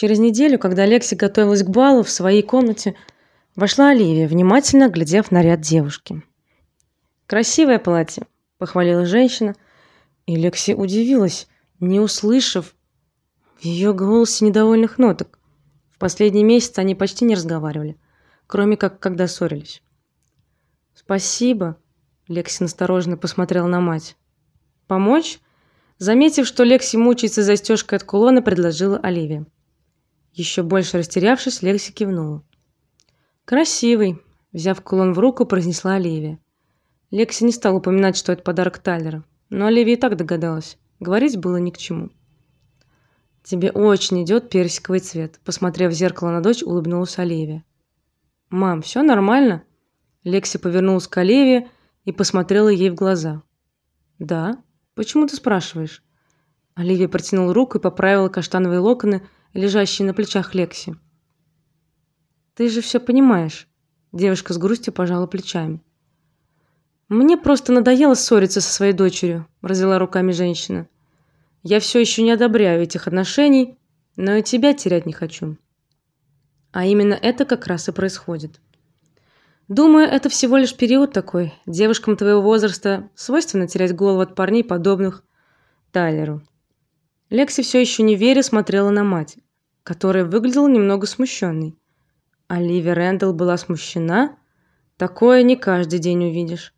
Через неделю, когда Лекси готовилась к балу в своей комнате, вошла Оливия, внимательно глядев на ряд девушки. Красивое платье, похвалила женщина, и Лекси удивилась, не услышав в ее голосе недовольных ноток. В последние месяцы они почти не разговаривали, кроме как когда ссорились. Спасибо, Лекси настороженно посмотрела на мать. Помочь? Заметив, что Лекси мучается застежкой от кулона, предложила Оливия. Еще больше растерявшись, Лекси кивнула. Красивый, взяв кулон в руку, произнесла Оливия. Лекси не стала упоминать, что это подарок Тайлера, но Оливия и так догадалась. Говорить было ни к чему. Тебе очень идет персиковый цвет, посмотрев в зеркало на дочь, улыбнулась Оливия. Мам, все нормально? Лекси повернулась к Оливии и посмотрела ей в глаза. Да? Почему ты спрашиваешь? Оливия протянула руку и поправила каштановые локоны, лежащие на плечах Лекси. Ты же все понимаешь. Девушка с грустью пожала плечами. Мне просто надоело ссориться со своей дочерью, развела руками женщина. Я все еще не одобряю этих отношений, но и тебя терять не хочу. А именно это как раз и происходит. Думаю, это всего лишь период такой. Девушкам твоего возраста свойственно терять голову от парней, подобных Тайлеру. Лекси все еще не веря смотрела на мать, которая выглядела немного смущенной. Оливия Рэндалл была смущена, такое не каждый день увидишь.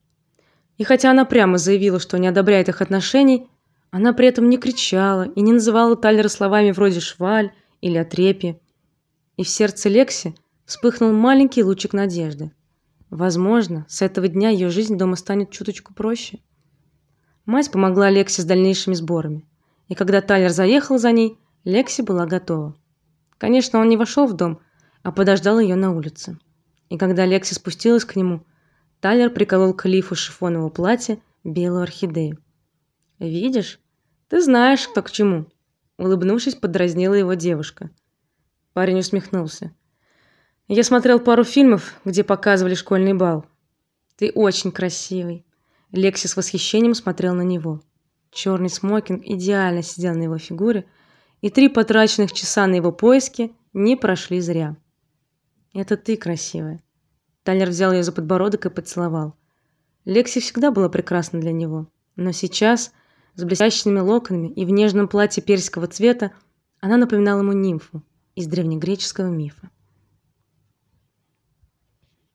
И хотя она прямо заявила, что не одобряет их отношений, она при этом не кричала и не называла Тайлера словами вроде шваль или отрепье. И в сердце Лекси вспыхнул маленький лучик надежды. Возможно, с этого дня ее жизнь дома станет чуточку проще. Мать помогла Лекси с дальнейшими сборами, и когда Тайлер заехал за ней, Лекси была готова. Конечно, он не вошел в дом, а подождал ее на улице. И когда Лекси спустилась к нему, Тайлер приколол к лифу шифонового платья белую орхидею. Видишь? Ты знаешь, кто к чему, улыбнувшись, подразнила его девушка. Парень усмехнулся. Я смотрел пару фильмов, где показывали школьный бал. Ты очень красивый. Лекси с восхищением смотрел на него. Черный смокинг идеально сидел на его фигуре, и три потраченных часа на его поиски не прошли зря. Это ты красивая. Тайлер взял ее за подбородок и поцеловал. Лекси всегда была прекрасна для него, но сейчас, с блестящими локонами и в нежном платье персикового цвета, она напоминала ему нимфу из древнегреческого мифа.